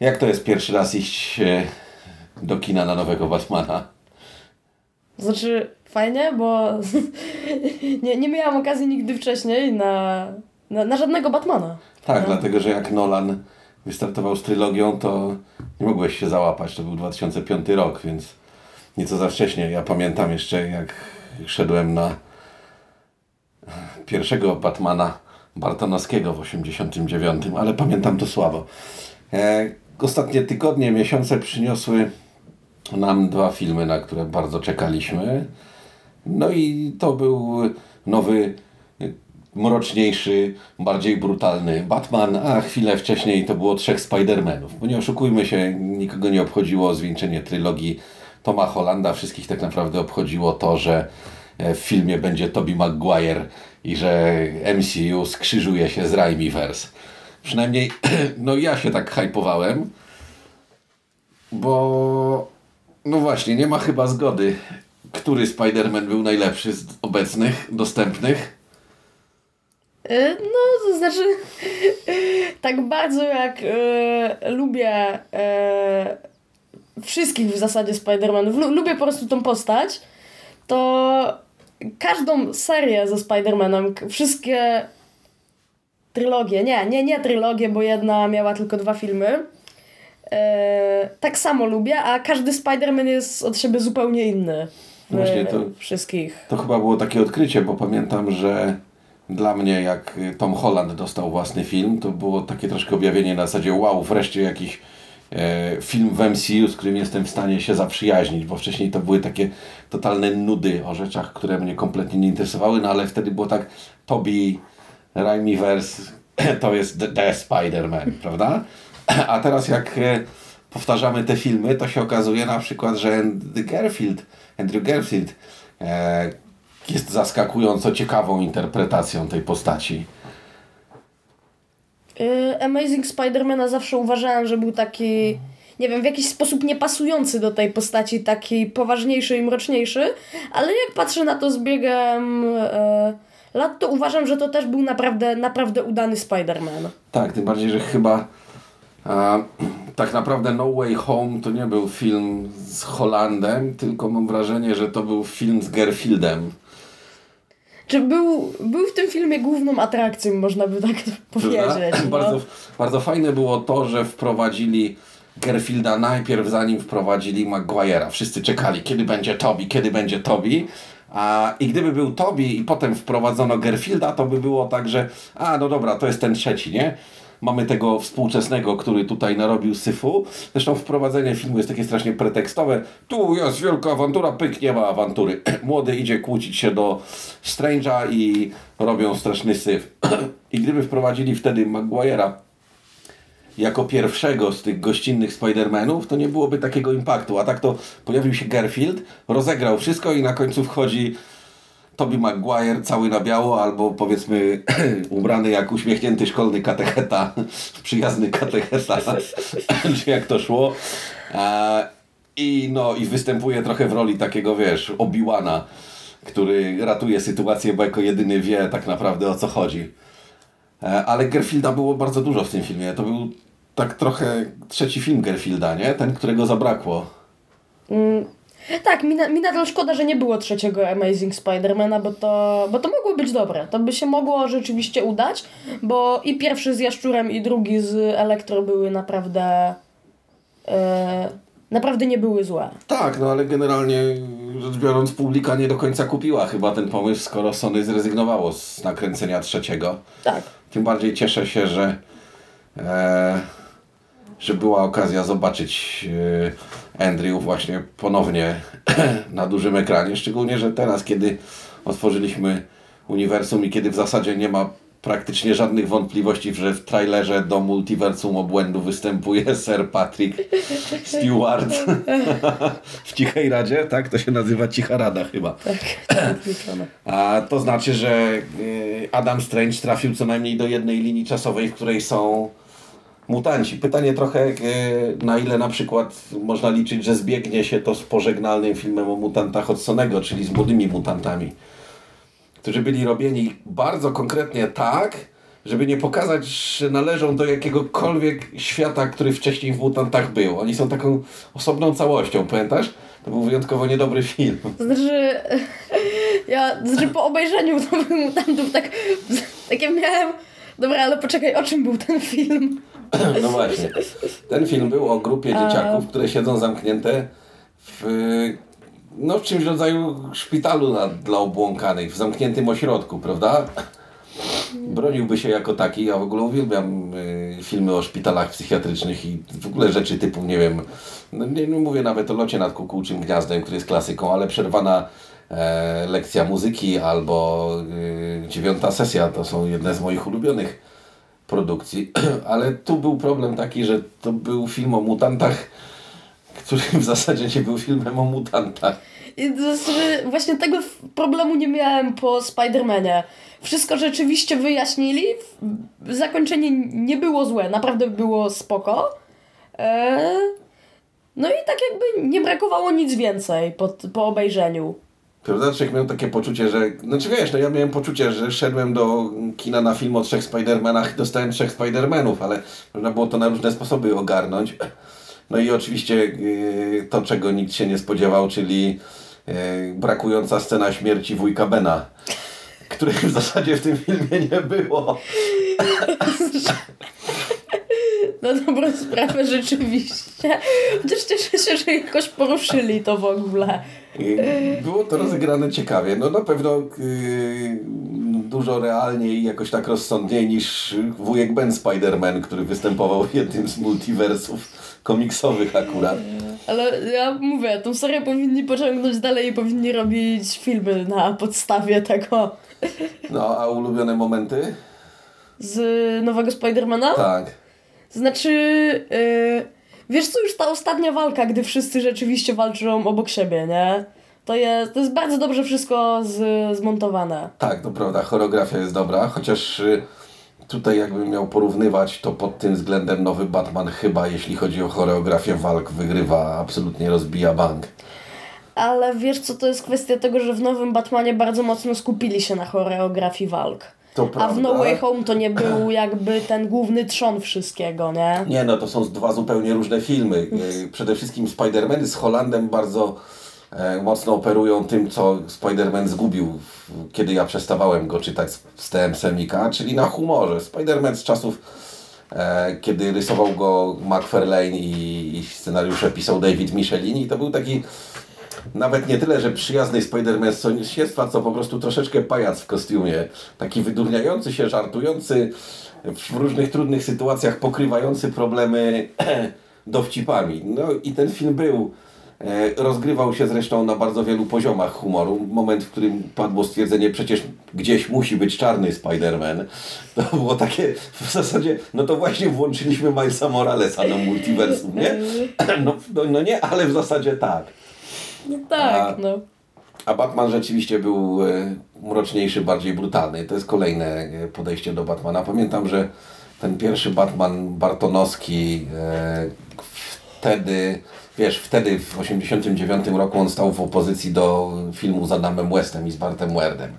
Jak to jest pierwszy raz iść e, do kina na nowego Batmana? Znaczy, fajnie, bo nie, nie miałam okazji nigdy wcześniej na, na, na żadnego Batmana. Tak, No. dlatego że jak Nolan wystartował z trylogią, to nie mogłeś się załapać. To był 2005 rok, więc nieco za wcześnie. Ja pamiętam jeszcze, jak szedłem na pierwszego Batmana Bartonowskiego w 89, ale pamiętam to słabo. Ostatnie tygodnie, miesiące przyniosły nam dwa filmy, na które bardzo czekaliśmy. No i to był nowy, mroczniejszy, bardziej brutalny Batman, a chwilę wcześniej to było trzech Spider-Manów. Bo nie oszukujmy się, nikogo nie obchodziło zwieńczenie trylogii Toma Hollanda. Wszystkich tak naprawdę obchodziło to, że e, w filmie będzie Tobey Maguire i że MCU skrzyżuje się z Raimiverse. Przynajmniej, no ja się tak hypowałem, bo no właśnie, nie ma chyba zgody, który Spider-Man był najlepszy z obecnych, dostępnych. Y, No, to znaczy, tak bardzo jak y, lubię y, wszystkich w zasadzie Spider-Manów, lu, lubię po prostu tą postać, to każdą serię ze Spider-Manem, wszystkie trylogie, nie, nie, nie trylogie, bo jedna miała tylko dwa filmy, e, tak samo lubię, a każdy Spider-Man jest od siebie zupełnie inny. w Właśnie to- Wszystkich. To chyba było takie odkrycie, bo pamiętam, że dla mnie jak Tom Holland dostał własny film, to było takie troszkę objawienie na zasadzie wow, wreszcie jakiś e, film w MCU, z którym jestem w stanie się zaprzyjaźnić, bo wcześniej to były takie totalne nudy o rzeczach, które mnie kompletnie nie interesowały, no ale wtedy było tak Toby, Raimiverse, to jest The, Spider-Man, prawda? A teraz jak e, powtarzamy te filmy, to się okazuje na przykład, że Garfield, Andrew Garfield e, jest zaskakująco ciekawą interpretacją tej postaci. Y, Amazing Spider-Mana zawsze uważałam, że był taki, nie wiem, w jakiś sposób niepasujący do tej postaci, taki poważniejszy i mroczniejszy, ale jak patrzę na to z biegiem e, lat, to uważam, że to też był naprawdę, naprawdę udany Spider-Man. Tak, tym bardziej, że chyba a, tak naprawdę No Way Home to nie był film z Holandem, tylko mam wrażenie, że to był film z Garfieldem. Czy był, był w tym filmie główną atrakcją, można by tak powiedzieć. No. bardzo, bardzo fajne było to, że wprowadzili Garfielda najpierw, zanim wprowadzili Maguire'a. Wszyscy czekali, kiedy będzie Toby, kiedy będzie Toby. A, I gdyby był Toby i potem wprowadzono Garfielda, to by było tak, że a no dobra, to jest ten trzeci, nie? Mamy tego współczesnego, który tutaj narobił syfu. Zresztą wprowadzenie filmu jest takie strasznie pretekstowe. Tu jest wielka awantura, pyk, nie ma awantury. Młody idzie kłócić się do Strange'a i robią straszny syf. I gdyby wprowadzili wtedy Maguire'a jako pierwszego z tych gościnnych Spider-Manów, to nie byłoby takiego impaktu. A tak to pojawił się Garfield, rozegrał wszystko i na końcu wchodzi Tobey Maguire cały na biało, albo powiedzmy ubrany jak uśmiechnięty szkolny katecheta, przyjazny katecheta, czy jak to szło. I no, i występuje trochę w roli takiego, wiesz, Obi-Wana, który ratuje sytuację, bo jako jedyny wie tak naprawdę o co chodzi. E, Ale Garfielda było bardzo dużo w tym filmie. To był tak trochę trzeci film Garfielda, nie? Ten, którego zabrakło. Tak, mi, na, mi nadal szkoda, że nie było trzeciego Amazing Spidermana, bo to, bo to mogło być dobre. To by się mogło rzeczywiście udać, bo i pierwszy z Jaszczurem, i drugi z Elektro były naprawdę. E, naprawdę nie były złe. Tak, no ale generalnie rzecz biorąc, publika nie do końca kupiła chyba ten pomysł, skoro Sony zrezygnowało z nakręcenia trzeciego. Tak. Tym bardziej cieszę się, że, e, że była okazja zobaczyć e, Andrew właśnie ponownie na dużym ekranie. Szczególnie, że teraz, kiedy otworzyliśmy uniwersum i kiedy w zasadzie nie ma praktycznie żadnych wątpliwości, że w trailerze do multiversum obłędu występuje Sir Patrick Stewart w Cichej Radzie, tak? To się nazywa Cicha Rada chyba. Wykluczone. A to znaczy, że y, Adam Strange trafił co najmniej do jednej linii czasowej, w której są mutanci. Pytanie trochę, y, na ile na przykład można liczyć, że zbiegnie się to z pożegnalnym filmem o mutantach od Sonego, czyli z młodymi mutantami, którzy byli robieni bardzo konkretnie tak, żeby nie pokazać, że należą do jakiegokolwiek świata, który wcześniej w mutantach był. Oni są taką osobną całością, pamiętasz? To był wyjątkowo niedobry film. Znaczy, ja znaczy po obejrzeniu Nowych Mutantów tak, takie miałem, dobra, ale poczekaj, o czym był ten film? No właśnie. Ten film był o grupie dzieciaków, które siedzą zamknięte w, no, w czymś rodzaju szpitalu dla, dla obłąkanych, w zamkniętym ośrodku, prawda? Broniłby się jako taki. Ja w ogóle uwielbiam y, filmy o szpitalach psychiatrycznych i w ogóle rzeczy typu, nie wiem, no, nie, nie mówię nawet o locie nad kukułczym gniazdem, który jest klasyką, ale przerwana e, lekcja muzyki albo y, dziewiąta sesja to są jedne z moich ulubionych produkcji, ale tu był problem taki, że to był film o mutantach, który w zasadzie nie był filmem o mutantach. I to właśnie tego problemu nie miałem po Spider-Manie. Wszystko rzeczywiście wyjaśnili, zakończenie nie było złe, naprawdę było spoko. Eee, no i tak jakby nie brakowało nic więcej po, po obejrzeniu. Człowiek miał takie poczucie, że... Znaczy wiesz, no ja miałem poczucie, że szedłem do kina na film o trzech Spidermanach i dostałem trzech Spidermanów, ale można było to na różne sposoby ogarnąć. No i oczywiście yy, to, czego nikt się nie spodziewał, czyli yy, brakująca scena śmierci wujka Bena, której w zasadzie w tym filmie nie było. Na dobrą sprawę rzeczywiście. Chociaż cieszę się, że jakoś poruszyli to w ogóle. Było to rozegrane ciekawie. No na pewno yy, dużo realniej i jakoś tak rozsądniej niż wujek Ben Spider-Man, który występował w jednym z multiversów komiksowych akurat. Ale ja mówię, tą serię powinni pociągnąć dalej i powinni robić filmy na podstawie tego No, a ulubione momenty? z nowego Spidermana. Tak. Znaczy, yy, wiesz co, już ta ostatnia walka, gdy wszyscy rzeczywiście walczą obok siebie, nie? To jest, to jest bardzo dobrze wszystko z, zmontowane. Tak, to prawda, choreografia jest dobra, chociaż y, tutaj jakbym miał porównywać, to pod tym względem nowy Batman chyba, jeśli chodzi o choreografię walk, wygrywa, absolutnie rozbija bank. Ale wiesz co, to jest kwestia tego, że w nowym Batmanie bardzo mocno skupili się na choreografii walk. A w. No Way Home to nie był jakby ten główny trzon wszystkiego, nie? Nie, no to są dwa zupełnie różne filmy. Y, Przede wszystkim Spider-Man z Holandem bardzo e, mocno operują tym, co Spider-Man zgubił, kiedy ja przestawałem go czytać z, z TM Semika, czyli na humorze. Spider-Man z czasów, e, kiedy rysował go McFarlane i, i scenariusze pisał David Michelini, to był taki nawet nie tyle, że przyjazny Spider-Man z sąsiedztwa, co po prostu troszeczkę pajac w kostiumie. Taki wydurniający się, żartujący, w różnych trudnych sytuacjach pokrywający problemy dowcipami. No i ten film był. e, Rozgrywał się zresztą na bardzo wielu poziomach humoru. Moment, w którym padło stwierdzenie, przecież gdzieś musi być czarny Spider-Man. To było takie w zasadzie, no to właśnie włączyliśmy Milesa Moralesa do multiversum, nie? No, no, no nie, ale w zasadzie tak. No tak, A- no. A Batman rzeczywiście był e, mroczniejszy, bardziej brutalny. To jest kolejne e, podejście do Batmana. Pamiętam, że ten pierwszy Batman Bartonowski e, wtedy, wiesz, wtedy w 89 roku on stał w opozycji do filmu z Adamem Westem i z Bartem Werdem.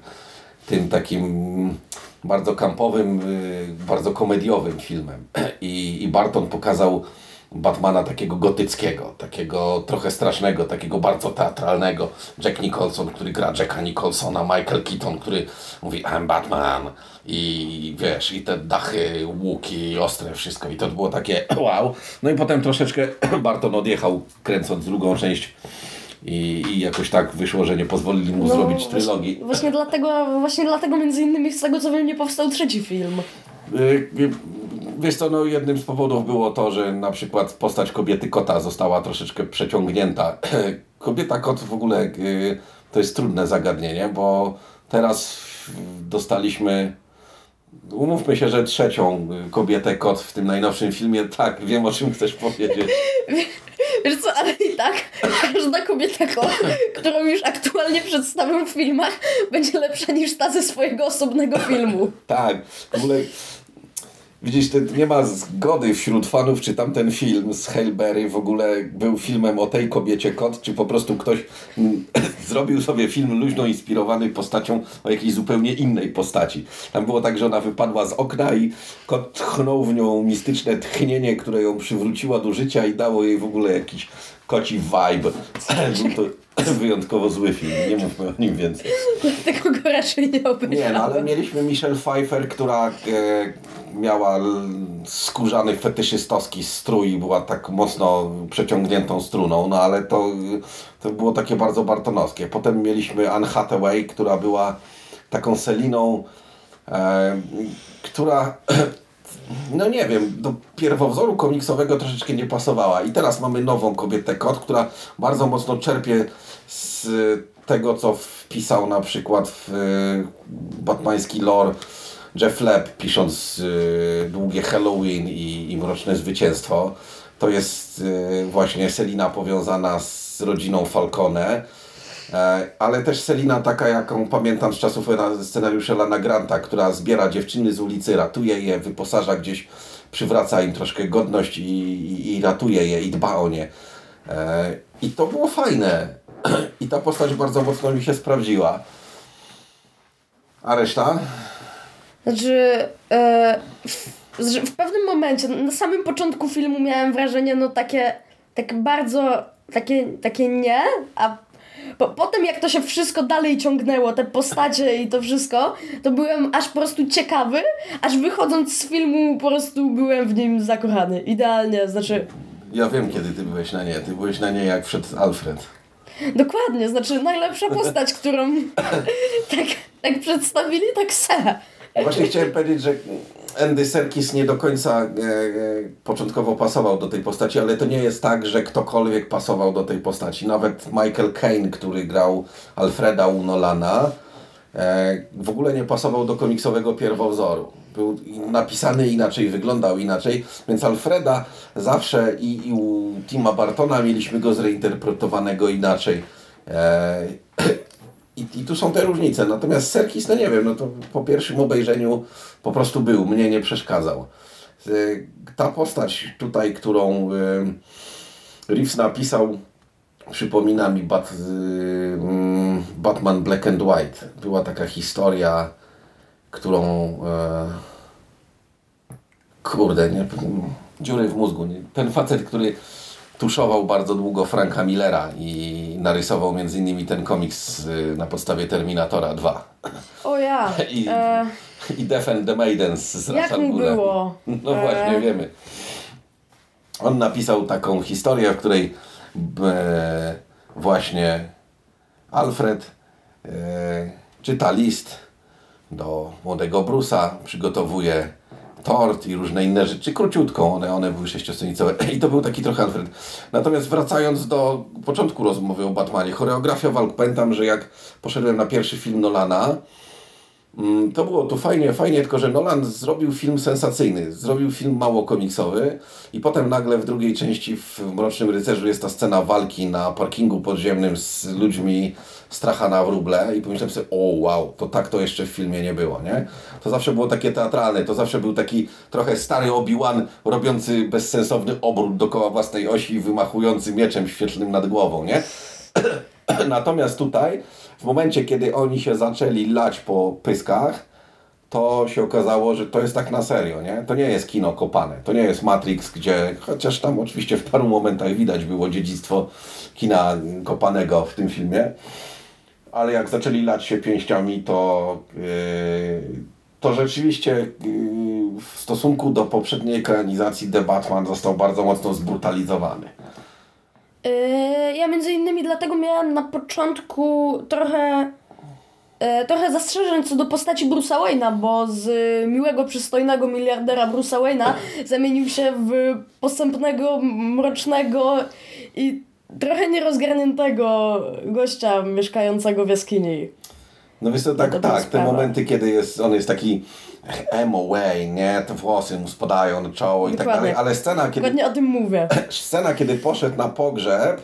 Tym takim bardzo kampowym, y, bardzo komediowym filmem. I, I Barton pokazał Batmana takiego gotyckiego, takiego trochę strasznego, takiego bardzo teatralnego. Jack Nicholson, który gra Jacka Nicholsona, Michael Keaton, który mówi I'm Batman i wiesz, i te dachy, łuki, ostre, wszystko. I to było takie wow. No i potem troszeczkę Barton odjechał, kręcąc drugą część i, i jakoś tak wyszło, że nie pozwolili mu zrobić trylogii. Właśnie, właśnie, dlatego, właśnie dlatego między innymi z tego co wiem nie powstał trzeci film. Wiesz co, no jednym z powodów było to, że na przykład postać kobiety kota została troszeczkę przeciągnięta. Kobieta kot w ogóle y, to jest trudne zagadnienie, bo teraz dostaliśmy Umówmy się, że trzecią kobietę kot w tym najnowszym filmie. Tak, wiem o czym chcesz powiedzieć. Wiesz co, ale i tak każda kobieta, ko- którą już aktualnie przedstawią w filmach, będzie lepsza niż ta ze swojego osobnego filmu. Tak, w ogóle widzisz, nie ma zgody wśród fanów, czy tamten film z Hail Berry w ogóle był filmem o tej kobiecie kot, czy po prostu ktoś mm, zrobił sobie film luźno inspirowany postacią o jakiejś zupełnie innej postaci. Tam było tak, że ona wypadła z okna i kot tchnął w nią mistyczne tchnienie, które ją przywróciło do życia i dało jej w ogóle jakiś koci vibe. Wyjątkowo zły film, nie mówmy o nim więcej. Tego go raczej nie obejrzałam. Nie, no ale mieliśmy Michelle Pfeiffer, która e, miała skórzany fetyszystowski strój i była tak mocno przeciągniętą struną, no ale to, to było takie bardzo bartonowskie. Potem mieliśmy Anne Hathaway, która była taką Seliną, e, która no nie wiem, do pierwowzoru komiksowego troszeczkę nie pasowała. I teraz mamy nową kobietę kot, która bardzo mocno czerpie z tego, co wpisał na przykład w y, batmański lore Jeff Leb, pisząc y, Długie Halloween i, i Mroczne Zwycięstwo. To jest y, właśnie Selina powiązana z rodziną Falcone. E, Ale też Selina taka, jaką pamiętam z czasów scenariusza Lana Granta, która zbiera dziewczyny z ulicy, ratuje je, wyposaża gdzieś, przywraca im troszkę godność i, i, i ratuje je i dba o nie. E, I to było fajne. I ta postać bardzo mocno mi się sprawdziła. A reszta? Znaczy, e, w, w pewnym momencie, na samym początku filmu miałem wrażenie, no takie, tak bardzo, takie, takie nie, a po, potem jak to się wszystko dalej ciągnęło, te postacie i to wszystko, to byłem aż po prostu ciekawy, aż wychodząc z filmu po prostu byłem w nim zakochany. Idealnie, znaczy, Ja wiem, kiedy ty byłeś na nie. Ty byłeś na nie, jak wszedł Alfred. dokładnie, znaczy najlepsza postać, którą tak, tak przedstawili, tak se. Właśnie chciałem powiedzieć, że Andy Serkis nie do końca e, e, początkowo pasował do tej postaci, ale to nie jest tak, że ktokolwiek pasował do tej postaci. Nawet Michael Caine, który grał Alfreda u Nolana, e, w ogóle nie pasował do komiksowego pierwowzoru. Był napisany inaczej, wyglądał inaczej, więc Alfreda zawsze i, i u Tima Bartona mieliśmy go zreinterpretowanego inaczej. I, I tu są te różnice. Natomiast Serkis, no nie wiem, no to po pierwszym obejrzeniu po prostu był, mnie nie przeszkadzał. Y, Ta postać tutaj, którą y, Reeves napisał, przypomina mi Bat, y, mm, Batman Black and White. Była taka historia, którą e, kurde, nie, dziury w mózgu. Nie? Ten facet, który tuszował bardzo długo Franka Millera i narysował między innymi ten komiks y, na podstawie Terminatora 2 O ja. i, E, i Defend the Maidens z jak mu było? No właśnie, E, wiemy. On napisał taką historię, w której e, właśnie Alfred e, czyta list do młodego Brusa, przygotowuje tort i różne inne rzeczy, króciutką, one, one były sześciostronicowe i to był taki trochę Alfred. Natomiast wracając do początku rozmowy o Batmanie, choreografia walk, pamiętam, że jak poszedłem na pierwszy film Nolana, To było tu fajnie, fajnie, tylko że Nolan zrobił film sensacyjny, zrobił film mało komiksowy i potem nagle w drugiej części w Mrocznym Rycerzu jest ta scena walki na parkingu podziemnym z ludźmi Strachana w Ruble i pomyślałem sobie, o wow, to tak to jeszcze w filmie nie było, nie? To zawsze było takie teatralne, to zawsze był taki trochę stary Obi-Wan robiący bezsensowny obrót dookoła własnej osi wymachujący mieczem świetlnym nad głową, nie? Natomiast tutaj, w momencie, kiedy oni się zaczęli lać po pyskach, to się okazało, że to jest tak na serio, nie? To nie jest kino kopane, to nie jest Matrix, gdzie, chociaż tam oczywiście w paru momentach widać było dziedzictwo kina kopanego w tym filmie, ale jak zaczęli lać się pięściami, to, yy, to rzeczywiście yy, w stosunku do poprzedniej ekranizacji The Batman został bardzo mocno zbrutalizowany. Yy, ja między innymi dlatego miałam na początku trochę e, trochę zastrzeżeń co do postaci Bruce'a Wayne'a, bo z miłego, przystojnego miliardera Bruce'a Wayne'a zamienił się w posępnego, mrocznego i trochę nierozgarniętego gościa mieszkającego w jaskini. No co, tak, to była tak, te momenty, kiedy jest, on jest taki emo Wayne, nie? Te włosy mu spadają na czoło i tak Dokładnie. dalej, ale scena, kiedy Dokładnie o tym mówię. Scena, kiedy poszedł na pogrzeb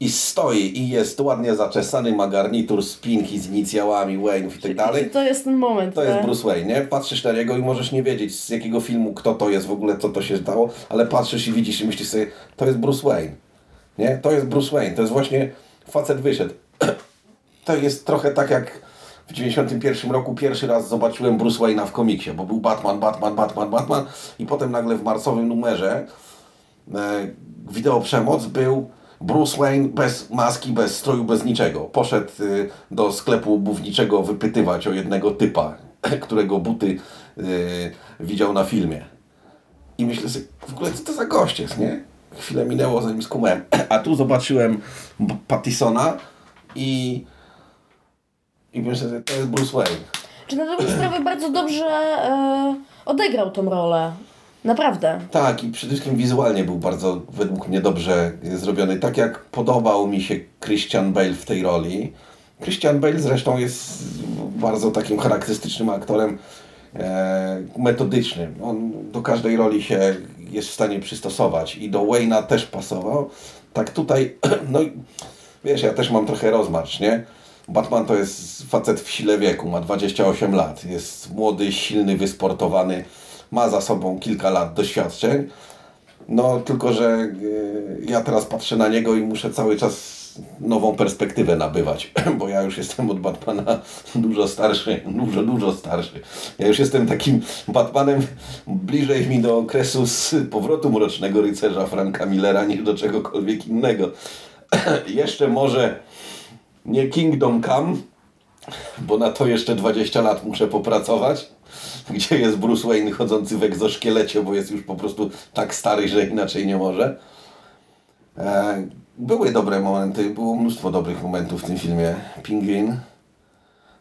i stoi i jest ładnie zaczesany, ma garnitur, spinki z inicjałami Wayne'ów i tak dalej. To jest ten moment. To jest nie? Bruce Wayne, nie? Patrzysz na niego i możesz nie wiedzieć z jakiego filmu, kto to jest w ogóle, co to się stało, ale patrzysz i widzisz i myślisz sobie, to jest Bruce Wayne. Nie? To jest Bruce Wayne, to jest właśnie facet wyszedł. To jest trochę tak jak w 91 roku pierwszy raz zobaczyłem Bruce Wayne'a w komiksie, bo był Batman, Batman, Batman, Batman i potem nagle w marcowym numerze e, wideo przemoc był Bruce Wayne bez maski, bez stroju, bez niczego. Poszedł y, do sklepu obuwniczego wypytywać o jednego typa, którego buty y, widział na filmie. I myślę sobie, w ogóle co to za gość jest, nie? Chwilę minęło zanim skumałem. A tu zobaczyłem Pattisona i i myślę sobie, to jest Bruce Wayne. Czy na dobrą sprawę bardzo dobrze e, odegrał tą rolę. Naprawdę. Tak, i przede wszystkim wizualnie był bardzo, według mnie, dobrze zrobiony. Tak jak podobał mi się Christian Bale w tej roli. Christian Bale zresztą jest bardzo takim charakterystycznym aktorem, e, metodycznym. On do każdej roli się jest w stanie przystosować i do Wayne'a też pasował. Tak tutaj, no i wiesz, ja też mam trochę rozmarsz, nie? Batman to jest facet w sile wieku, ma 28 lat, jest młody, silny, wysportowany, ma za sobą kilka lat doświadczeń. No, tylko że y, ja teraz patrzę na niego i muszę cały czas nową perspektywę nabywać, bo ja już jestem od Batmana dużo starszy, dużo, dużo starszy. Ja już jestem takim Batmanem bliżej mi do okresu z powrotu Mrocznego Rycerza Franka Millera niż do czegokolwiek innego. Jeszcze może nie Kingdom Come, bo na to jeszcze 20 lat muszę popracować. Gdzie jest Bruce Wayne chodzący w egzoszkielecie, bo jest już po prostu tak stary, że inaczej nie może. E, były dobre momenty, było mnóstwo dobrych momentów w tym filmie. Pingwin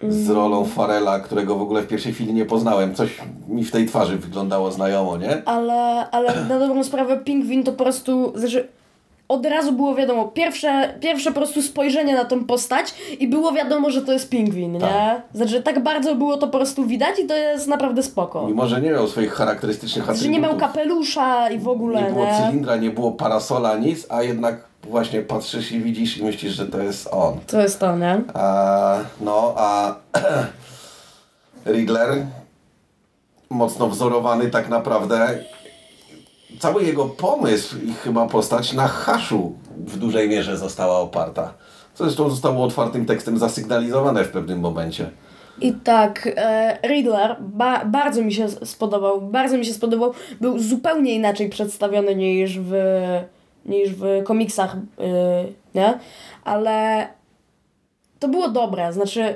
z rolą Farela, którego w ogóle w pierwszej chwili nie poznałem. Coś mi w tej twarzy wyglądało znajomo, nie? Ale, ale na dobrą sprawę Pingwin to po prostu, znaczy od razu było wiadomo, pierwsze, pierwsze po prostu spojrzenie na tą postać i było wiadomo, że to jest Pingwin, nie? Tak. Znaczy tak bardzo było to po prostu widać i to jest naprawdę spoko. Mimo, że nie miał swoich charakterystycznych Znaczy nie miał atrybutów. kapelusza i w ogóle, nie nie? było cylindra, nie było parasola, nic, a jednak właśnie patrzysz i widzisz i myślisz, że to jest on. To jest to, nie? A, no, a Riddler mocno wzorowany tak naprawdę cały jego pomysł i chyba postać na haszu w dużej mierze została oparta. Co zresztą zostało otwartym tekstem zasygnalizowane w pewnym momencie. I tak, e, Riddler ba bardzo mi się spodobał, bardzo mi się spodobał. Był zupełnie inaczej przedstawiony niż w, niż w komiksach, y, nie? Ale to było dobre, znaczy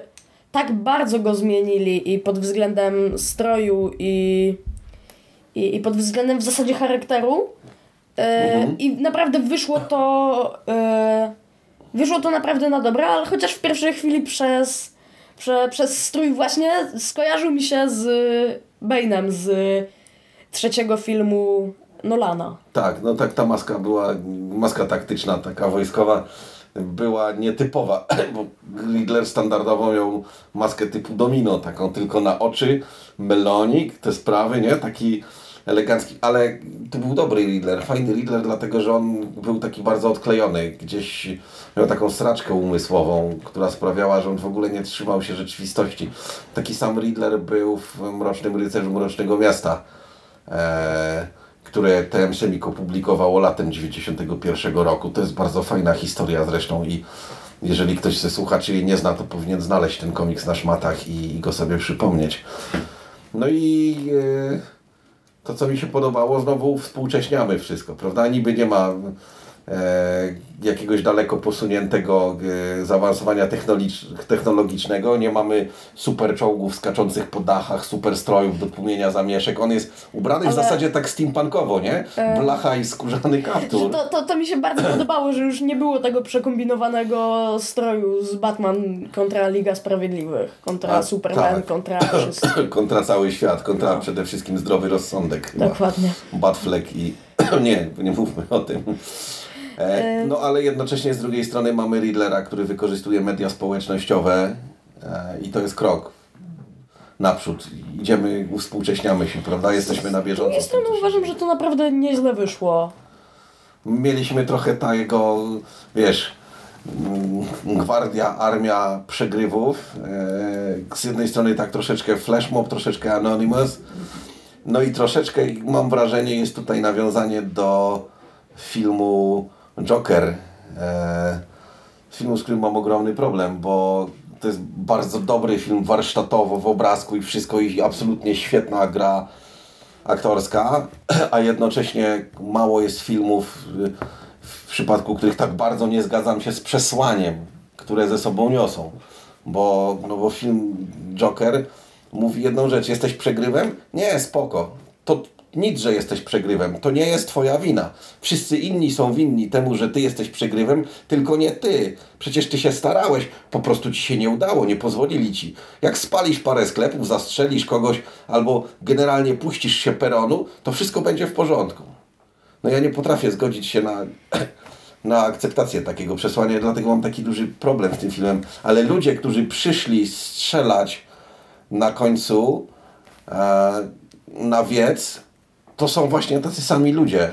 tak bardzo go zmienili i pod względem stroju i, i, i pod względem w zasadzie charakteru e, i naprawdę wyszło to e, wyszło to naprawdę na dobre, ale chociaż w pierwszej chwili przez prze, przez strój właśnie skojarzył mi się z Bane'em z trzeciego filmu Nolana. Tak, no tak ta maska była, maska taktyczna, taka wojskowa, była nietypowa, bo Riddler standardowo miał maskę typu domino, taką tylko na oczy, melonik, te sprawy, nie? Taki elegancki, ale to był dobry Riddler, fajny Riddler, dlatego że on był taki bardzo odklejony, gdzieś miał taką straczkę umysłową, która sprawiała, że on w ogóle nie trzymał się rzeczywistości. Taki sam Riddler był w Mrocznym Rycerzu Mrocznego Miasta. Eee, które TM Semik opublikowało latem 91 roku. To jest bardzo fajna historia zresztą i jeżeli ktoś ze słuchaczy jej nie zna, to powinien znaleźć ten komiks na szmatach i, i go sobie przypomnieć. No i e, to, co mi się podobało, znowu współcześniamy wszystko, prawda? Niby nie ma jakiegoś daleko posuniętego e, zaawansowania technologicz- technologicznego, nie mamy super czołgów skaczących po dachach, super strojów do tłumienia zamieszek. On jest ubrany w Ale- zasadzie tak steampunkowo, nie? Blacha i skórzany kaptur. to, to, to mi się bardzo podobało, że już nie było tego przekombinowanego stroju z Batman kontra Liga Sprawiedliwych, kontra A, Superman, tak. kontra wszystko. kontra cały świat, kontra przede wszystkim zdrowy rozsądek. chyba. Dokładnie. Batfleck i... nie, nie mówmy o tym. E, no ale jednocześnie z drugiej strony mamy Riddlera, który wykorzystuje media społecznościowe e, i to jest krok naprzód. Idziemy, uwspółcześniamy się, prawda? Jesteśmy na bieżąco. drugiej z tym, strony uważam, że to naprawdę nieźle wyszło. Mieliśmy trochę tego, wiesz, gwardia, armia przegrywów. E, Z jednej strony tak troszeczkę flashmob, troszeczkę Anonymous. No i troszeczkę, mam wrażenie, jest tutaj nawiązanie do filmu Joker. E, filmu, z którym mam ogromny problem, bo to jest bardzo dobry film warsztatowo, w obrazku i wszystko i absolutnie świetna gra aktorska, a jednocześnie mało jest filmów, w przypadku których tak bardzo nie zgadzam się z przesłaniem, które ze sobą niosą. Bo, no bo film Joker mówi jedną rzecz, jesteś przegrywem? Nie, spoko. To nic, że jesteś przegrywem. To nie jest twoja wina. Wszyscy inni są winni temu, że ty jesteś przegrywem, tylko nie ty. Przecież ty się starałeś, po prostu ci się nie udało, nie pozwolili ci. Jak spalisz parę sklepów, zastrzelisz kogoś albo generalnie puścisz się peronu, to wszystko będzie w porządku. No ja nie potrafię zgodzić się na, na akceptację takiego przesłania, dlatego mam taki duży problem z tym filmem. Ale ludzie, którzy przyszli strzelać na końcu e, na wiec, to są właśnie tacy sami ludzie.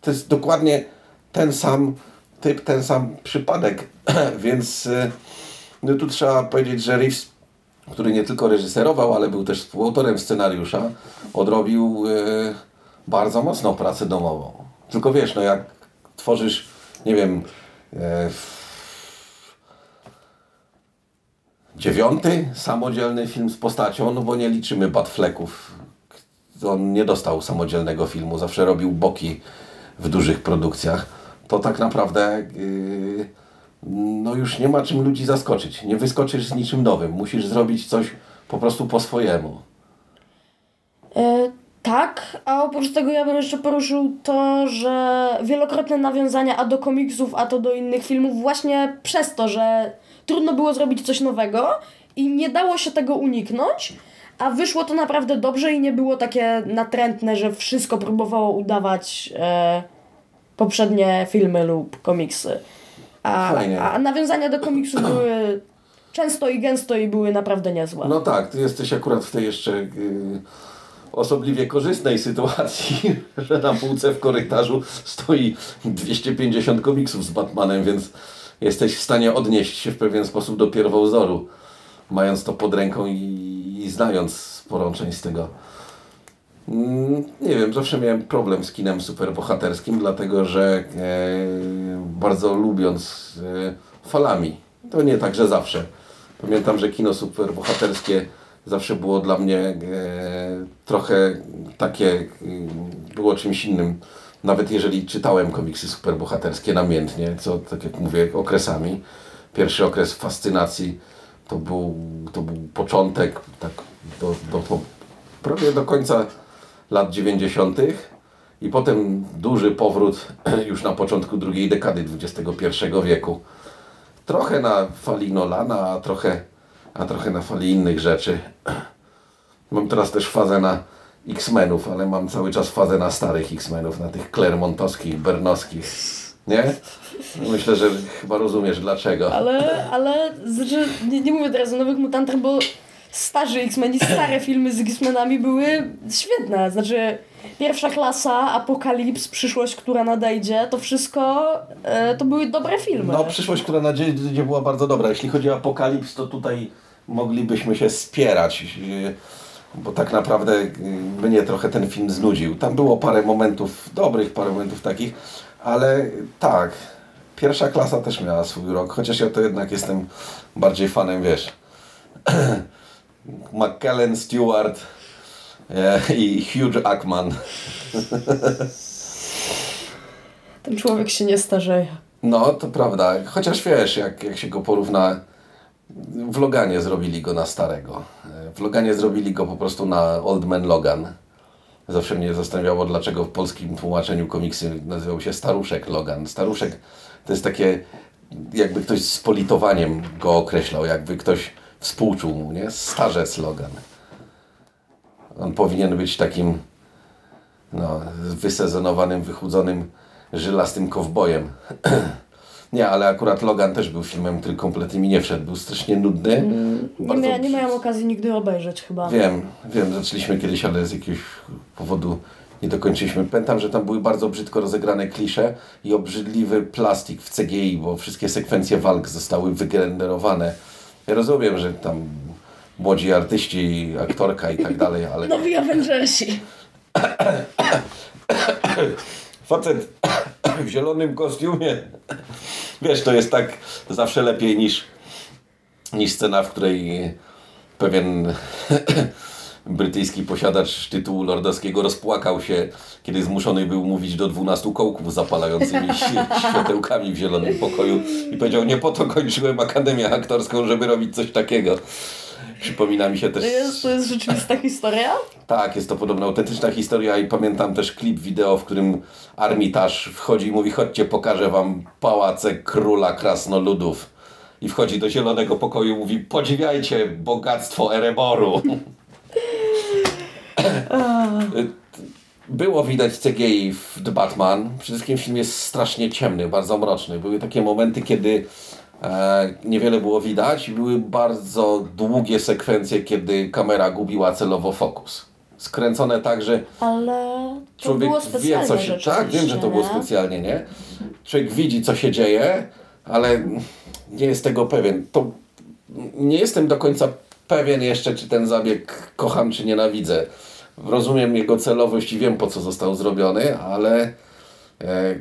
To jest dokładnie ten sam typ, ten sam przypadek. Więc y, no tu trzeba powiedzieć, że Reeves, który nie tylko reżyserował, ale był też współautorem scenariusza, odrobił y, bardzo mocną pracę domową. Tylko wiesz, no jak tworzysz, nie wiem, e, dziewiąty samodzielny film z postacią, no bo nie liczymy Batflecków. On nie dostał samodzielnego filmu, zawsze robił boki w dużych produkcjach. To tak naprawdę yy, no już nie ma czym ludzi zaskoczyć. Nie wyskoczysz z niczym nowym. Musisz zrobić coś po prostu po swojemu. E, tak, a oprócz tego ja bym jeszcze poruszył to, że wielokrotne nawiązania a do komiksów, a to do innych filmów właśnie przez to, że trudno było zrobić coś nowego i nie dało się tego uniknąć, a wyszło to naprawdę dobrze i nie było takie natrętne, że wszystko próbowało udawać e, poprzednie filmy lub komiksy. A, Fajnie. a nawiązania do komiksów były często i gęsto i były naprawdę niezłe. No tak, ty jesteś akurat w tej jeszcze yy, osobliwie korzystnej sytuacji, że na półce w korytarzu stoi 250 komiksów z Batmanem, więc jesteś w stanie odnieść się w pewien sposób do pierwowzoru, mając to pod ręką i, i znając sporą część z tego. Mm, Nie wiem, zawsze miałem problem z kinem superbohaterskim, dlatego że e, bardzo lubiąc e, falami, to nie tak, że zawsze. Pamiętam, że kino superbohaterskie zawsze było dla mnie e, trochę takie, e, było czymś innym. Nawet jeżeli czytałem komiksy superbohaterskie namiętnie, co tak jak mówię, okresami. Pierwszy okres fascynacji to był, to był początek, tak do, do, do, prawie do końca lat 90. i potem duży powrót już na początku drugiej dekady XXI wieku. Trochę na fali Nolana, a trochę, a trochę na fali innych rzeczy. Mam teraz też fazę na X-Menów, ale mam cały czas fazę na starych X-Menów, na tych Clermontowskich, Bernowskich. Nie? Myślę, że chyba rozumiesz dlaczego. Ale, ale znaczy, nie, nie mówię teraz o nowych mutantach, bo starzy X-Men i stare filmy z X-Menami były świetne. Znaczy, pierwsza klasa, Apokalips, przyszłość, która nadejdzie, to wszystko e, to były dobre filmy. No, przyszłość, która na dzień dzień była bardzo dobra. Jeśli chodzi o Apokalips, to tutaj moglibyśmy się spierać, bo tak naprawdę yy, mnie trochę ten film znudził. Tam było parę momentów dobrych, parę momentów takich, ale tak, pierwsza klasa też miała swój rok, chociaż ja to jednak jestem bardziej fanem, wiesz, McKellen, Stewart e, i Hugh Ackman. Ten człowiek się nie starzeje. No, to prawda. Chociaż wiesz, jak, jak się go porówna, w Loganie zrobili go na starego. W Loganie zrobili go po prostu na Old Man Logan. Zawsze mnie zastanawiało, dlaczego w polskim tłumaczeniu komiksy nazywał się Staruszek Logan. Staruszek to jest takie, jakby ktoś z politowaniem go określał, jakby ktoś współczuł mu, nie? Starzec Logan. On powinien być takim no, wysezonowanym, wychudzonym, żylastym kowbojem. Nie, ale akurat Logan też był filmem, który kompletnie mi nie wszedł. Był strasznie nudny. Nie, Bardzo- mia, nie miałam okazji nigdy obejrzeć chyba. Wiem, wiem, zaczęliśmy kiedyś, ale z jakiegoś powodu nie dokończyliśmy. Pamiętam, że tam były bardzo brzydko rozegrane klisze i obrzydliwy plastik w CGI, bo wszystkie sekwencje walk zostały wygenerowane. Ja rozumiem, że tam młodzi artyści, aktorka i tak dalej, ale Nowi Avengersi. facet w zielonym kostiumie, wiesz, to jest tak zawsze lepiej niż, niż scena, w której pewien brytyjski posiadacz tytułu lordowskiego rozpłakał się, kiedy zmuszony był mówić do 12 kołków zapalającymi światełkami w zielonym pokoju i powiedział, nie po to kończyłem Akademię Aktorską, żeby robić coś takiego. Przypomina mi się też... To jest, to jest rzeczywista historia? Tak, jest to podobno autentyczna historia i pamiętam też klip wideo, w którym Armitage wchodzi i mówi chodźcie, pokażę wam pałace króla krasnoludów. I wchodzi do zielonego pokoju i mówi podziwiajcie bogactwo Ereboru. Było widać CGI w The Batman. Przede wszystkim film jest strasznie ciemny, bardzo mroczny. Były takie momenty, kiedy niewiele było widać i były bardzo długie sekwencje, kiedy kamera gubiła celowo fokus. Skręcone tak, że Ale człowiek wie, co się... Tak, wiem, że to było nie? specjalnie, nie? Człowiek widzi, co się dzieje, ale nie jest tego pewien. To nie jestem do końca pewien jeszcze, czy ten zabieg kocham, czy nienawidzę. Rozumiem jego celowość i wiem, po co został zrobiony, ale e,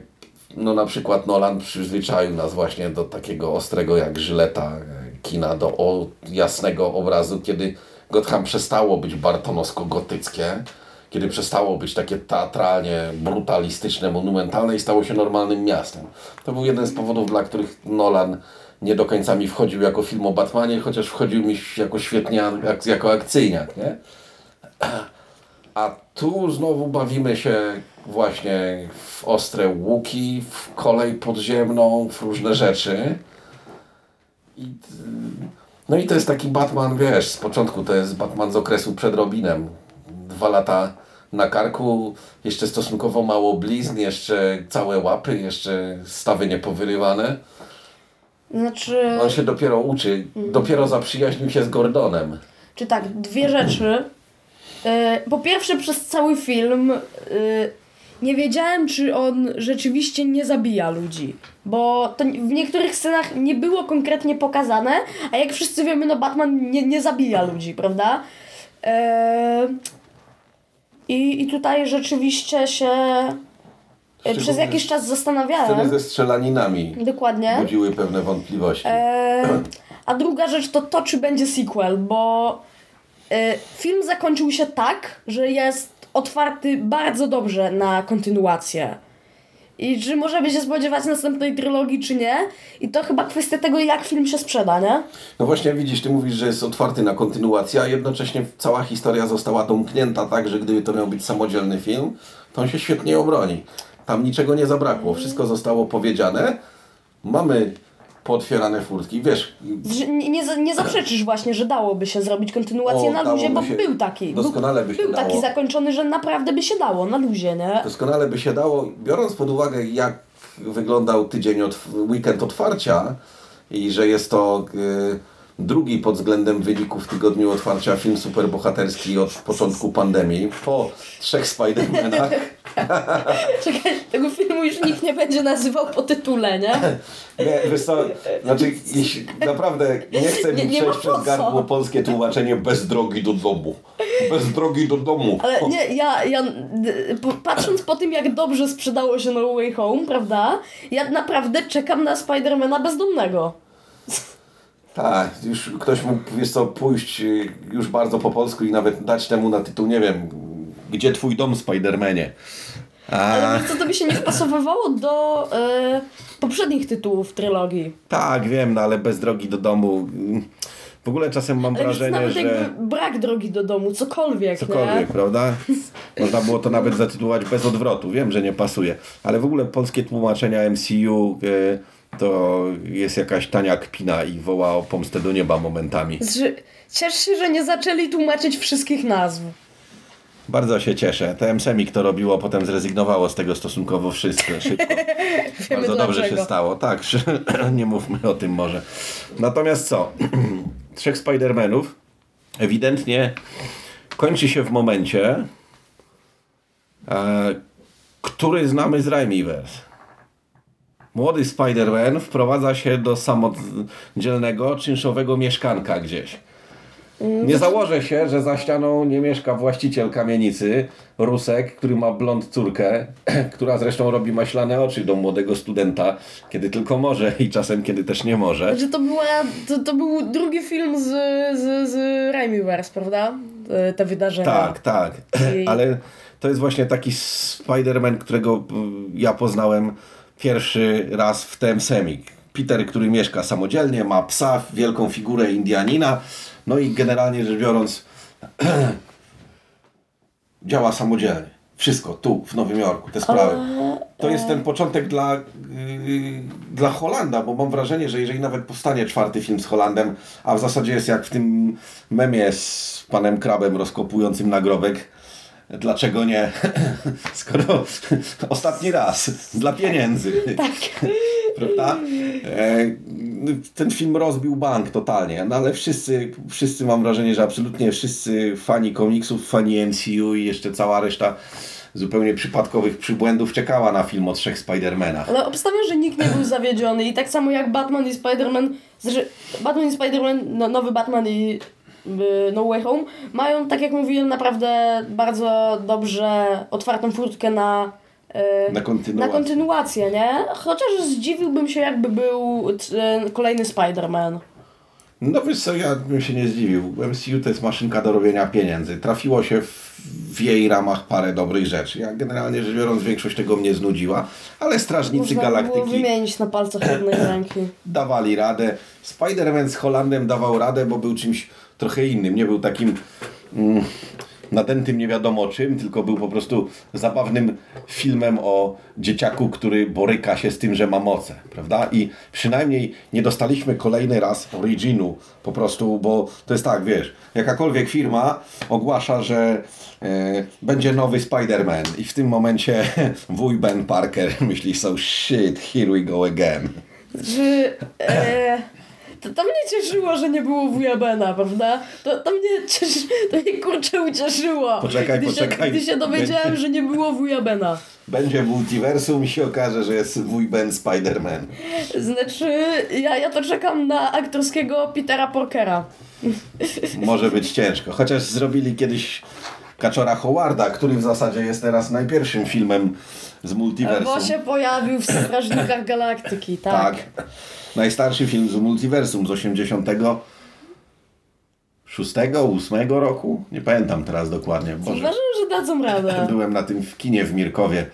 no na przykład Nolan przyzwyczaił nas właśnie do takiego ostrego jak żyleta e, kina, do o, jasnego obrazu, kiedy Gotham przestało być bartonosko-gotyckie, kiedy przestało być takie teatralnie, brutalistyczne, monumentalne i stało się normalnym miastem. To był jeden z powodów, dla których Nolan nie do końca mi wchodził jako film o Batmanie, chociaż wchodził mi jako świetnie jak, jako akcyjniak, nie? A tu znowu bawimy się właśnie w ostre łuki, w kolej podziemną, w różne rzeczy. I, no i to jest taki Batman, wiesz, z początku to jest Batman z okresu przed Robinem. Dwa lata na karku, jeszcze stosunkowo mało blizn, jeszcze całe łapy, jeszcze stawy niepowyrywane. Znaczy, On się dopiero uczy, dopiero zaprzyjaźnił się z Gordonem. czy tak, dwie rzeczy. E, Po pierwsze, przez cały film e, nie wiedziałem, czy on rzeczywiście nie zabija ludzi. Bo to w niektórych scenach nie było konkretnie pokazane, a jak wszyscy wiemy, no Batman nie, nie zabija ludzi, prawda? E, I, I tutaj rzeczywiście się e, przez Szczególnie jakiś czas Sceny zastanawiałem. ze strzelaninami Dokładnie. budziły pewne wątpliwości. E, a druga rzecz to to, czy będzie sequel, bo film zakończył się tak, że jest otwarty bardzo dobrze na kontynuację. I czy możemy się spodziewać następnej trylogii, czy nie? I to chyba kwestia tego, jak film się sprzeda, nie? No właśnie widzisz, ty mówisz, że jest otwarty na kontynuację, a jednocześnie cała historia została domknięta tak, że gdyby to miał być samodzielny film, to on się świetnie obroni. Tam niczego nie zabrakło, wszystko zostało powiedziane. Mamy pootwierane furtki, wiesz, Że Nie, nie, za- nie zaprzeczysz właśnie, że dałoby się zrobić kontynuację O, na luzie, bo był taki. Doskonale był, by się był dało. taki zakończony, że naprawdę by się dało, na luzie, nie? doskonale by się dało, biorąc pod uwagę jak wyglądał tydzień, otw- weekend otwarcia i że jest to y, drugi pod względem wyników w tygodniu otwarcia film superbohaterski od początku pandemii, po trzech Spider-Manach. Czekaj, tego filmu już nikt nie będzie nazywał po tytule, nie? Nie, wiesz co, znaczy jeśli, naprawdę nie chcę mi Nie- nie przejść przez gardło polskie tłumaczenie bez drogi do domu. Bez drogi do domu. Ale nie, ja, ja patrząc po tym, jak dobrze sprzedało się No Way Home, prawda? Ja naprawdę czekam na Spidermana bezdomnego. Tak, już ktoś mógł, wiesz co, pójść y, już bardzo po polsku i nawet dać temu na tytuł, nie wiem, gdzie twój dom, Spidermanie? A, Ale wiesz co, to by się nie wpasowywało do e, poprzednich tytułów trylogii. tak, wiem, no ale bez drogi do domu. W ogóle czasem mam Ale wrażenie, nawet że jakby brak drogi do domu, cokolwiek, cokolwiek, nie? prawda? Można było to nawet zatytułować bez odwrotu. Wiem, że nie pasuje, ale w ogóle polskie tłumaczenia MCU y, to jest jakaś tania kpina i woła o pomstę do nieba momentami. Ciesz się, że nie zaczęli tłumaczyć wszystkich nazw. Bardzo się cieszę. TM Semik to robiło, potem zrezygnowało z tego stosunkowo wszystko. Szybko. Bardzo dobrze dlaczego. się stało. Tak, nie mówmy o tym może. Natomiast co? Trzech Spider-Manów ewidentnie kończy się w momencie, e, który znamy z Raimiverse. Młody Spider-Man wprowadza się do samodzielnego, czynszowego mieszkanka gdzieś. Nie założę się, że za ścianą nie mieszka właściciel kamienicy, Rusek, który ma blond córkę, która zresztą robi maślane oczy do młodego studenta, kiedy tylko może i czasem kiedy też nie może. Znaczy to, była, to, to był drugi film z, z, z Raimiverse, prawda? Te- Te wydarzenia. Tak, tak. I- Ale to jest właśnie taki Spider-Man, którego mm, ja poznałem pierwszy raz w TM Semik. Peter, który mieszka samodzielnie, ma psa, wielką figurę Indianina, no i generalnie rzecz biorąc działa samodzielnie. Wszystko tu, w Nowym Jorku, te sprawy. To jest ten początek dla, yy, dla Holanda, bo mam wrażenie, że jeżeli nawet powstanie czwarty film z Holandem, a w zasadzie jest jak w tym memie z panem Krabem rozkopującym nagrobek, dlaczego nie? Skoro ostatni raz, dla pieniędzy. Tak. Prawda? E, ten film rozbił bank totalnie, no ale wszyscy, wszyscy mam wrażenie, że absolutnie wszyscy fani komiksów, fani MCU i jeszcze cała reszta zupełnie przypadkowych przybłędów czekała na film o trzech Spider-Manach. Ale obstawiam, że nikt nie był zawiedziony i tak samo jak Batman i Spider-Man, znaczy Batman i Spider-Man, no, nowy Batman i No Way Home mają, tak jak mówiłem, naprawdę bardzo dobrze otwartą furtkę na, y, Na kontynuację. na kontynuację, nie? Chociaż zdziwiłbym się, jakby był y, kolejny Spider-Man. No wiesz co, ja bym się nie zdziwił. MCU to jest maszynka do robienia pieniędzy. Trafiło się w, w jej ramach parę dobrych rzeczy. Ja generalnie rzecz biorąc większość tego mnie znudziła, ale Strażnicy Można Galaktyki wymienić na palcach jednej ręki. dawali radę. Spider-Man z Holandem dawał radę, bo był czymś trochę innym. Nie był takim mm, nadętym nie wiadomo czym, tylko był po prostu zabawnym filmem o dzieciaku, który boryka się z tym, że ma moce, prawda? I przynajmniej nie dostaliśmy kolejny raz originu po prostu, bo to jest tak, wiesz, jakakolwiek firma ogłasza, że e, będzie nowy Spider-Man i w tym momencie wuj Ben Parker myśli so shit, here we go again. Czy... E, to, to mnie cieszyło, że nie było wuja Bena, prawda? To, to mnie cieszy, to mnie kurczę ucieszyło. Poczekaj, gdy poczekaj. Się, gdy się dowiedziałem, Będzie- że nie było wuja Bena. Będzie multiversum i się okaże, że jest wuj Ben Spider-Man. Znaczy, ja, ja to czekam na aktorskiego Petera Porkera. Może być ciężko. Chociaż zrobili kiedyś Kaczora Howarda, który w zasadzie jest teraz najpierwszym filmem z multiversum. Bo się pojawił w Strażnikach Galaktyki, tak. Tak. Najstarszy film z multiversum z 86, 8 roku? Nie pamiętam teraz dokładnie. Boże. Uważam, że dadzą radę. Byłem na tym w kinie w Mirkowie,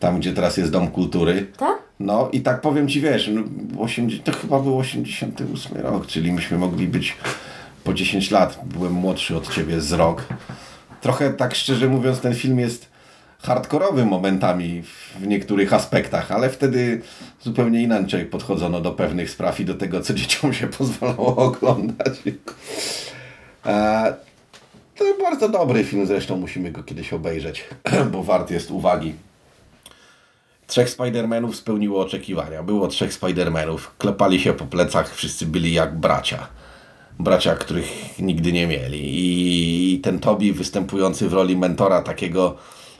tam gdzie teraz jest Dom Kultury. Tak? No i tak powiem Ci, wiesz, no, 80, to chyba był 88 rok, czyli myśmy mogli być po 10 lat. Byłem młodszy od Ciebie z rok. Trochę tak szczerze mówiąc ten film jest hardkorowy momentami w niektórych aspektach, ale wtedy zupełnie inaczej podchodzono do pewnych spraw i do tego, co dzieciom się pozwalało oglądać. E, to bardzo dobry film, zresztą musimy go kiedyś obejrzeć, bo wart jest uwagi. Trzech Spider-Manów spełniło oczekiwania. Było trzech Spider-Manów. Klepali się po plecach, wszyscy byli jak bracia. Bracia, których nigdy nie mieli. I ten Toby występujący w roli mentora takiego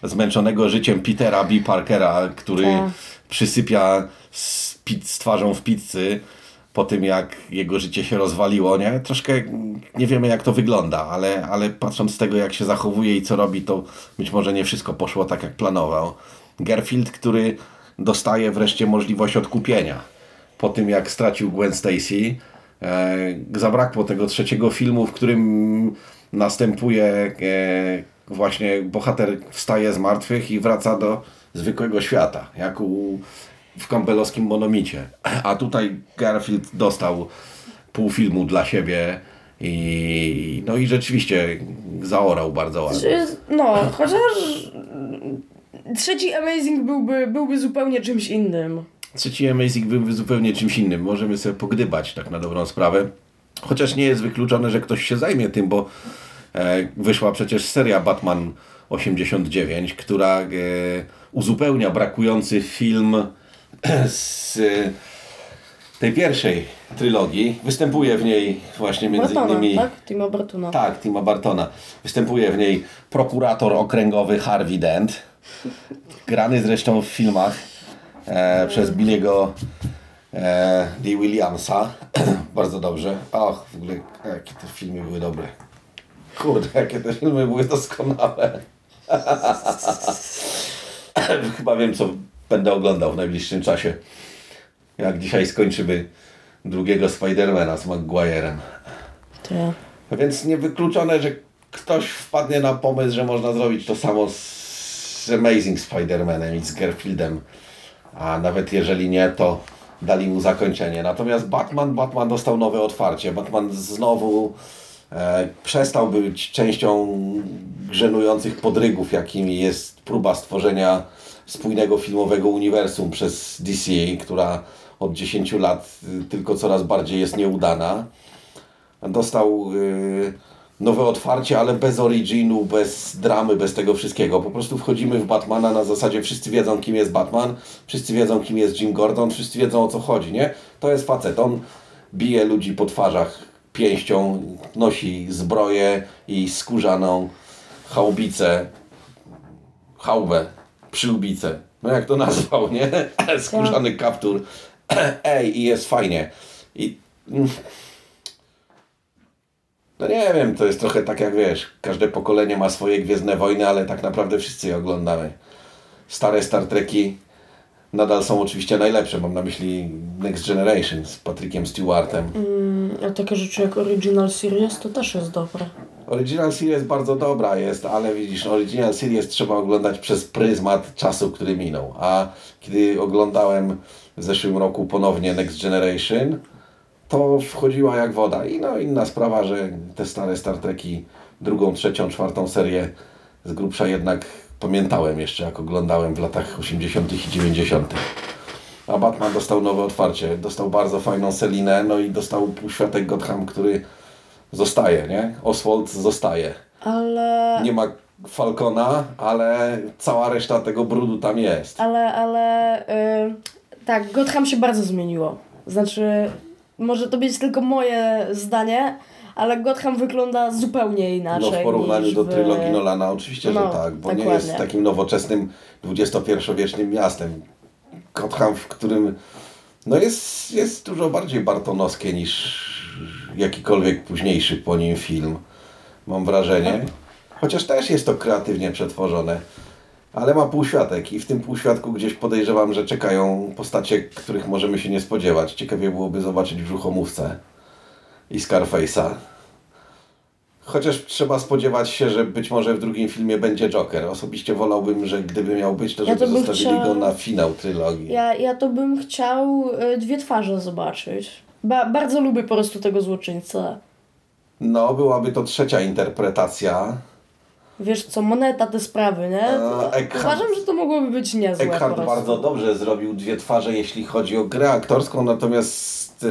zmęczonego życiem Petera B. Parkera, który Tak. przysypia z, z twarzą w pizzy po tym, jak jego życie się rozwaliło, nie? Troszkę nie wiemy, jak to wygląda, ale, ale patrząc z tego, jak się zachowuje i co robi, to być może nie wszystko poszło tak, jak planował. Garfield, który dostaje wreszcie możliwość odkupienia po tym, jak stracił Gwen Stacy. E, zabrakło tego trzeciego filmu, w którym następuje e, właśnie bohater wstaje z martwych i wraca do zwykłego świata, jak u, w campbellowskim monomicie. A tutaj Garfield dostał pół filmu dla siebie i no i rzeczywiście zaorał bardzo ładnie. Czy- No, chociaż trzeci Amazing byłby, byłby zupełnie czymś innym. Trzeci Amazing byłby zupełnie czymś innym. Możemy sobie pogdybać tak na dobrą sprawę. Chociaż nie jest wykluczone, że ktoś się zajmie tym, bo wyszła przecież seria Batman 89, która e, uzupełnia brakujący film z e, tej pierwszej trylogii. Występuje w niej właśnie między Bartona, innymi... tak? Tima Bartona. Tak, Tima Bartona. Występuje w niej prokurator okręgowy Harvey Dent, grany zresztą w filmach e, przez Billy'ego e, D. Williamsa. Bardzo dobrze. Och, w ogóle jakie te filmy były dobre. Kurde, jakie te filmy były doskonałe. Chyba wiem, co będę oglądał w najbliższym czasie. Jak dzisiaj skończymy drugiego Spidermana z Maguirem. To ja. Więc niewykluczone, że ktoś wpadnie na pomysł, że można zrobić to samo z Amazing Spider-Manem i z Garfieldem. A nawet jeżeli nie, to dali mu zakończenie. Natomiast Batman, Batman dostał nowe otwarcie. Batman znowu przestał być częścią żenujących podrygów, jakimi jest próba stworzenia spójnego filmowego uniwersum przez DC, która od 10 lat y, tylko coraz bardziej jest nieudana dostał y, nowe otwarcie, ale bez originu, bez dramy, bez tego wszystkiego. Po prostu wchodzimy w Batmana na zasadzie wszyscy wiedzą kim jest Batman, wszyscy wiedzą kim jest Jim Gordon, wszyscy wiedzą o co chodzi, nie? To jest facet, on bije ludzi po twarzach pięścią, nosi zbroję i skórzaną chałbicę, chałbę, przyłbicę. No jak to nazwał, nie? Skórzany kaptur. Ej, i jest fajnie. I mm, no nie wiem, to jest trochę tak jak wiesz, każde pokolenie ma swoje Gwiezdne Wojny, ale tak naprawdę wszyscy je oglądamy. Stare Star Treki nadal są oczywiście najlepsze, mam na myśli Next Generation z Patrickiem Stewartem. A takie rzeczy jak Original Series to też jest dobre. Original Series bardzo dobra jest, ale widzisz, Original Series trzeba oglądać przez pryzmat czasu, który minął. A kiedy oglądałem w zeszłym roku ponownie Next Generation, to wchodziła jak woda. I no inna sprawa, że te stare Star Treki, drugą, trzecią, czwartą serię z grubsza jednak pamiętałem jeszcze, jak oglądałem w latach 80. i 90. A Batman dostał nowe otwarcie, dostał bardzo fajną Selinę, no i dostał półświatek Gotham, który zostaje, nie? Oswald zostaje. Ale... Nie ma Falcona, ale cała reszta tego brudu tam jest. Ale, ale... y, tak, Gotham się bardzo zmieniło. Znaczy, może to być tylko moje zdanie, ale Gotham wygląda zupełnie inaczej No w porównaniu do w... trylogii Nolana oczywiście, że No, tak, bo nie dokładnie. jest takim nowoczesnym XXI-wiecznym miastem. Gotham, w którym no jest, jest dużo bardziej bartonowskie niż jakikolwiek późniejszy po nim film. Mam wrażenie. Chociaż też jest to kreatywnie przetworzone. Ale ma półświatek i w tym półświatku gdzieś podejrzewam, że czekają postacie, których możemy się nie spodziewać. Ciekawie byłoby zobaczyć brzuchomówcę i Scarface'a. Chociaż trzeba spodziewać się, że być może w drugim filmie będzie Joker. Osobiście wolałbym, że gdyby miał być, to Ja żeby to bym zostawili chciała- go na finał trylogii. Ja, ja to bym chciał y, dwie twarze zobaczyć. Ba bardzo lubię po prostu tego złoczyńcę. No, byłaby to trzecia interpretacja. Wiesz co, moneta te sprawy, nie? Eckhart- Uważam, że to mogłoby być niezłe Eckhart bardzo dobrze zrobił dwie twarze, jeśli chodzi o grę aktorską, natomiast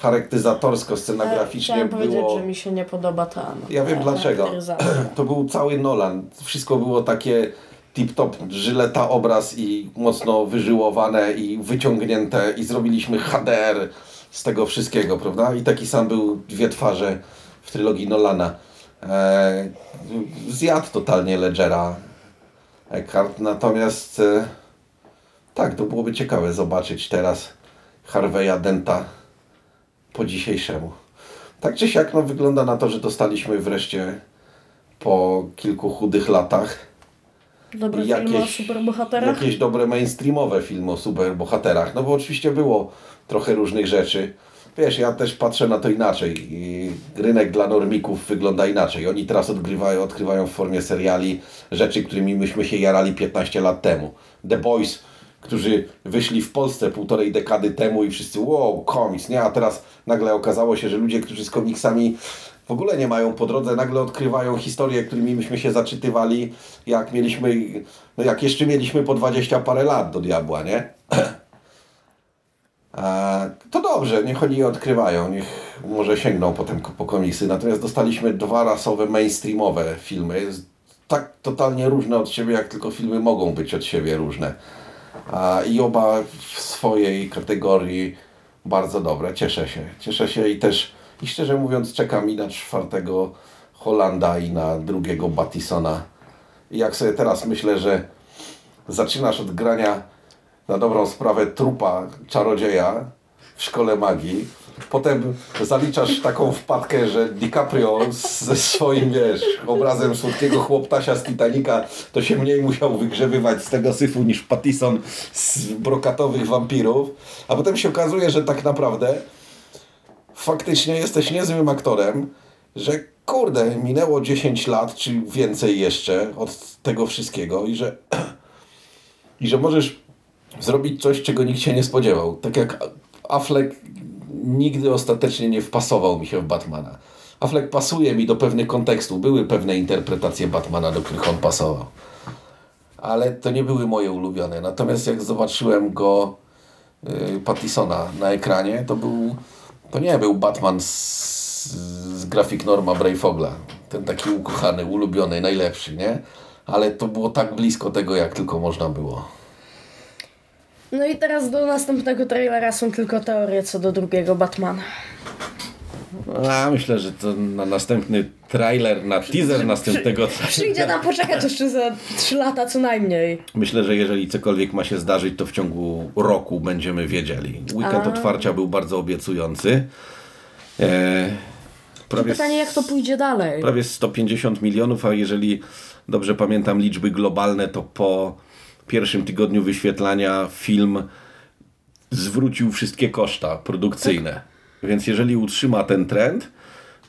charakteryzatorsko, scenograficznie Chciałam powiedzieć, było... że mi się nie podoba ta no, Ja wiem ta dlaczego. To był cały Nolan. Wszystko było takie tip-top, żyleta obraz i mocno wyżyłowane i wyciągnięte i zrobiliśmy HDR z tego wszystkiego, prawda? I taki sam był dwie twarze w trylogii Nolana. E, zjadł totalnie Ledgera Eckhart, natomiast e, tak, to byłoby ciekawe zobaczyć teraz Harveya Denta po dzisiejszemu. Tak czy siak, no, wygląda na to, że dostaliśmy wreszcie po kilku chudych latach Dobry jakieś- film o superbohaterach. jakieś dobre mainstreamowe filmy o superbohaterach. No bo oczywiście było trochę różnych rzeczy. Wiesz, ja też patrzę na to inaczej. Rynek dla normików wygląda inaczej. Oni teraz odgrywają, odkrywają w formie seriali rzeczy, którymi myśmy się jarali 15 lat temu. The Boys, którzy wyszli w Polsce półtorej dekady temu i wszyscy wow, komiks, nie? A teraz nagle okazało się, że ludzie, którzy z komiksami w ogóle nie mają po drodze, nagle odkrywają historie, którymi myśmy się zaczytywali, jak mieliśmy, no jak jeszcze mieliśmy po 20 parę lat do diabła, nie? A, to dobrze, niech oni je odkrywają, niech może sięgną potem po komiksy. Natomiast dostaliśmy dwa rasowe, mainstreamowe filmy tak totalnie różne od siebie, jak tylko filmy mogą być od siebie różne. I oba w swojej kategorii bardzo dobre. Cieszę się. Cieszę się i też, i szczerze mówiąc, czekam i na czwartego Holanda i na drugiego Battisona. I jak sobie teraz myślę, że zaczynasz od grania na dobrą sprawę trupa czarodzieja w szkole magii, potem zaliczasz taką wpadkę, że DiCaprio ze swoim, wiesz, obrazem słodkiego chłoptasia z Titanica to się mniej musiał wygrzebywać z tego syfu niż Pattison z brokatowych wampirów, a potem się okazuje, że tak naprawdę faktycznie jesteś niezłym aktorem, że kurde, minęło 10 lat, czy więcej jeszcze od tego wszystkiego i że, i że możesz zrobić coś, czego nikt się nie spodziewał. Tak jak Affleck nigdy ostatecznie nie wpasował mi się w Batmana. Affleck pasuje mi do pewnych kontekstów. Były pewne interpretacje Batmana, do których on pasował. Ale to nie były moje ulubione. Natomiast jak zobaczyłem go y, Pattisona na ekranie, to był to nie był Batman z, z grafik Norma Brayfogla. Ten taki ukochany, ulubiony, najlepszy, nie? Ale to było tak blisko tego, jak tylko można było. No i teraz do następnego trailera są tylko teorie co do drugiego Batmana. A myślę, że to na następny trailer, na teaser następnego Przyjdzie nam poczekać jeszcze za 3 lata co najmniej. Myślę, że jeżeli cokolwiek ma się zdarzyć, to w ciągu roku będziemy wiedzieli. Weekend A. otwarcia był bardzo obiecujący. E, prawie, Pytanie jak to pójdzie dalej. prawie 150 milionów, a jeżeli dobrze pamiętam liczby globalne, to po pierwszym tygodniu wyświetlania film zwrócił wszystkie koszta produkcyjne. Więc jeżeli utrzyma ten trend,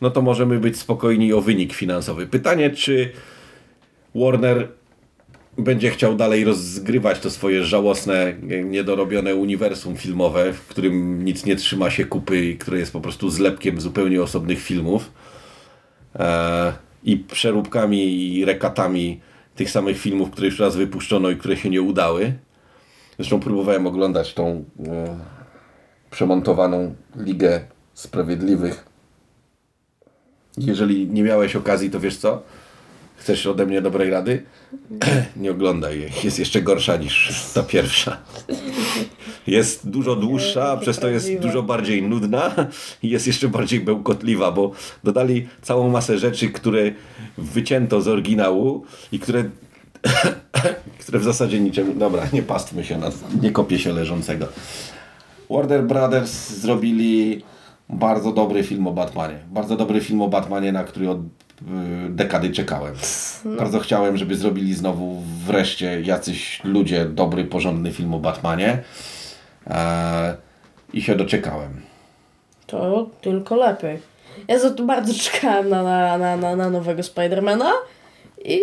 no to możemy być spokojni o wynik finansowy. Pytanie, czy Warner będzie chciał dalej rozgrywać to swoje żałosne, niedorobione uniwersum filmowe, w którym nic nie trzyma się kupy i które jest po prostu zlepkiem zupełnie osobnych filmów e, i przeróbkami i rekatami tych samych filmów, które już raz wypuszczono i które się nie udały. Zresztą próbowałem oglądać tą e, przemontowaną Ligę Sprawiedliwych. Jeżeli nie miałeś okazji, to wiesz co? Chcesz ode mnie dobrej rady? nie oglądaj jej. Jest jeszcze gorsza niż ta pierwsza. Jest dużo dłuższa, przez to jest dużo bardziej nudna i jest jeszcze bardziej bełkotliwa, bo dodali całą masę rzeczy, które wycięto z oryginału i które które w zasadzie niczemu... Dobra, nie pastwmy się, na, nie kopię się leżącego. Warner Brothers zrobili bardzo dobry film o Batmanie. Bardzo dobry film o Batmanie, na który od y, dekady czekałem. Bardzo chciałem, żeby zrobili znowu wreszcie jacyś ludzie dobry, porządny film o Batmanie. E, I się doczekałem. To tylko lepiej. Ja za to bardzo czekałem na, na, na, na, nowego Spidermana i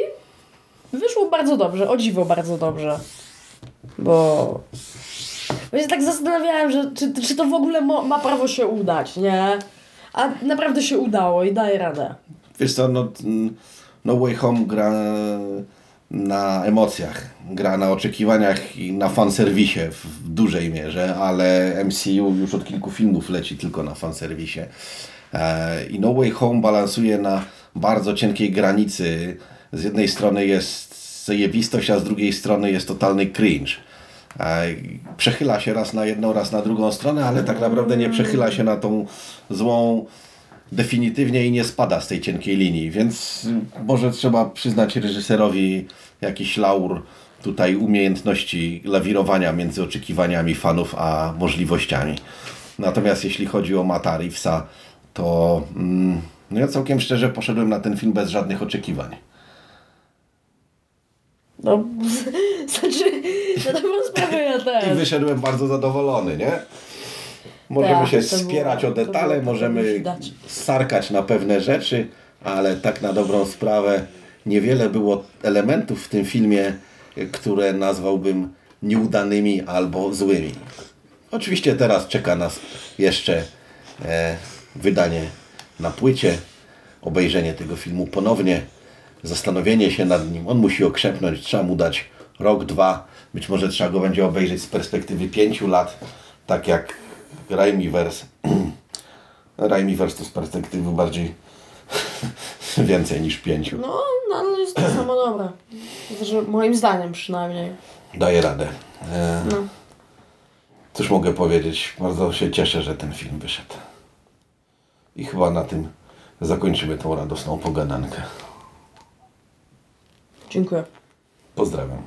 wyszło bardzo dobrze, o dziwo bardzo dobrze. Bo... Bo się tak zastanawiałem, że czy, czy to w ogóle mo, ma prawo się udać, nie? A naprawdę się udało i daje radę. Wiesz co, no, mm, no Way Home gra na emocjach, gra na oczekiwaniach i na fanserwisie w, dużej mierze, ale MCU już od kilku filmów leci tylko na fanserwisie. E, I No Way Home balansuje na bardzo cienkiej granicy. Z jednej strony jest zajebistość, a z drugiej strony jest totalny cringe. E, Przechyla się raz na jedną, raz na drugą stronę, ale tak naprawdę nie przechyla się na tą złą definitywnie i nie spada z tej cienkiej linii, więc może trzeba przyznać reżyserowi jakiś laur tutaj umiejętności lawirowania między oczekiwaniami fanów a możliwościami. Natomiast jeśli chodzi o Mata Reevesa, to mm, no ja całkiem szczerze poszedłem na ten film bez żadnych oczekiwań. No, znaczy, na dobrą sprawę ja I też. wyszedłem bardzo zadowolony, nie? Możemy Tak, się to było- spierać o detale, możemy sarkać na pewne rzeczy, ale tak na dobrą sprawę niewiele było elementów w tym filmie, które nazwałbym nieudanymi albo złymi. Oczywiście teraz czeka nas jeszcze e, wydanie na płycie, obejrzenie tego filmu ponownie, zastanowienie się nad nim. On musi okrzepnąć, trzeba mu dać rok, dwa. Być może trzeba go będzie obejrzeć z perspektywy pięciu lat, tak jak Raimiverse. Raimiverse to z perspektywy bardziej Więcej niż pięciu. No, nadal jest to samo dobre. Znaczy, moim zdaniem przynajmniej. Daje radę. E, No. Cóż mogę powiedzieć? Bardzo się cieszę, że ten film wyszedł. I chyba na tym zakończymy tą radosną pogadankę. Dziękuję. Pozdrawiam.